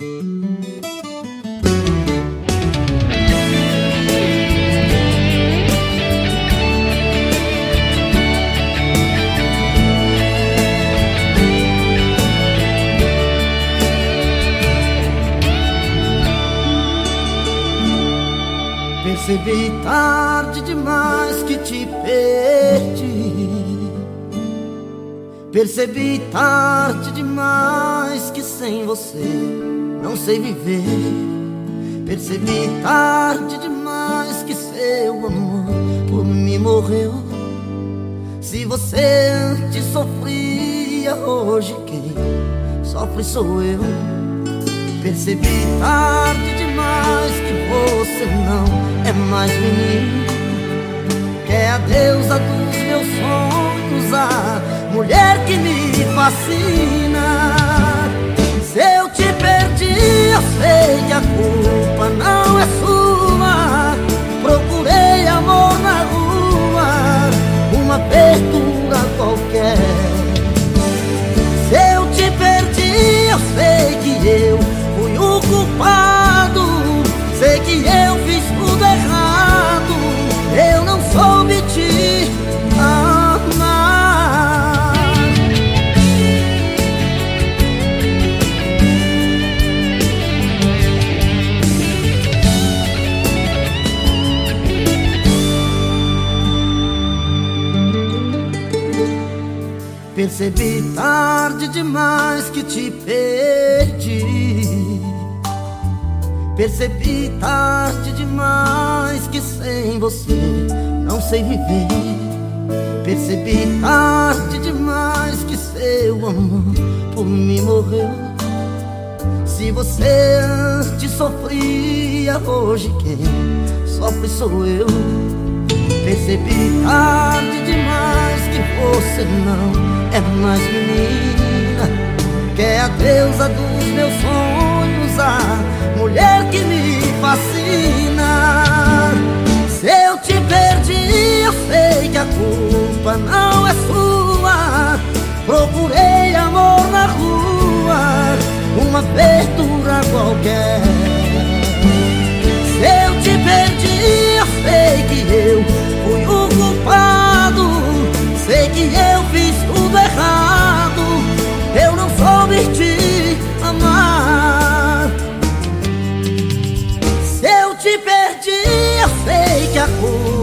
Percebi tarde demais que te perdi. Percebi tarde demais que sem você não sei viver. Percebi tarde demais que seu amor por mim morreu. Se você antes sofria, hoje quem sofre sou eu. Percebi tarde demais que você não é mais menino. Que é a deusa dos meus sonhos, a mulher que me fascina. Percebi tarde demais que te perdi. Percebi tarde demais que sem você não sei viver. Percebi tarde demais que seu amor por mim morreu. Se você antes sofria, hoje quem sofre sou eu. Percebi tarde demais mais menina. Que é a deusa dos meus sonhos, a mulher que me fascina. Se eu te perdi, eu sei que a culpa não é sua. Procurei amor na rua, uma abertura qualquer. κι ακούω